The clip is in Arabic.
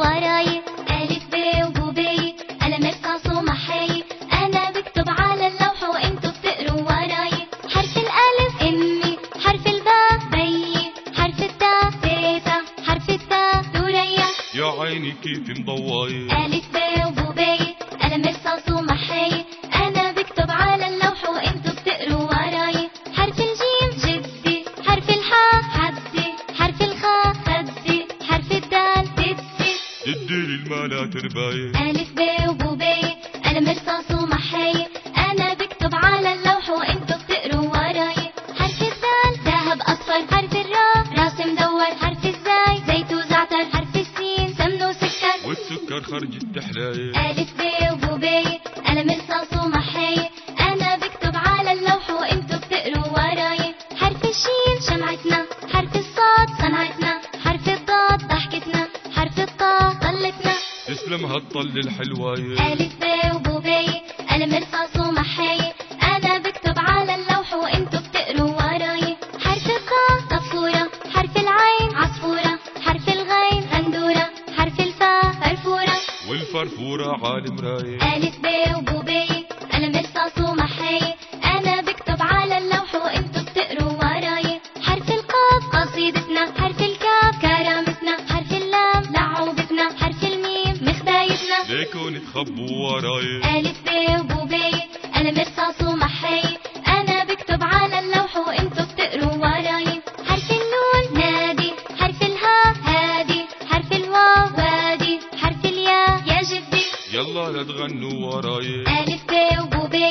وراي. ألف ب وبوبي قلم رصاص ومحي أنا بكتب على اللوحة وإنتوا بتقروا وراي. حرف الألف أمي حرف الباء بيي. حرف التاء تيتا. حرف الثاء ثريا يا عيني كيف مضواي ألف ب ضد المالا ترباية ألف ب وبوبي قلم رصاص ومحي أنا بكتب على اللوحة وانتوا بتقروا وراي حرف الدال ذهب أصفر حرف الراء. راس مدور حرف الزاي. زيت وزعتر حرف السين. سمن وسكر. والسكر خرج التحلاية ألف ب تسلم هالطل الحلواية ألف ب وبوبي قلم رصاص ومحي أنا بكتب على اللوحة وانتوا بتقروا وراي حرف الخاء صفورة حرف العين عصفورة. حرف الغين غندورة حرف الفاء فرفورة. والفرفورة عالم راية ألف ب وبوبي ليكون تخبوا وراي. ألف ب وبوبي قلم رصاص ومحي أنا بكتب على اللوحة وإنتوا بتقروا وراي. حرف النون نادي حرف الهاء هادي. حرف الواو وادي حرف الياء يا جدي. يلا لا تغنوا وراي. ألف ب وبوبي قلم رصاص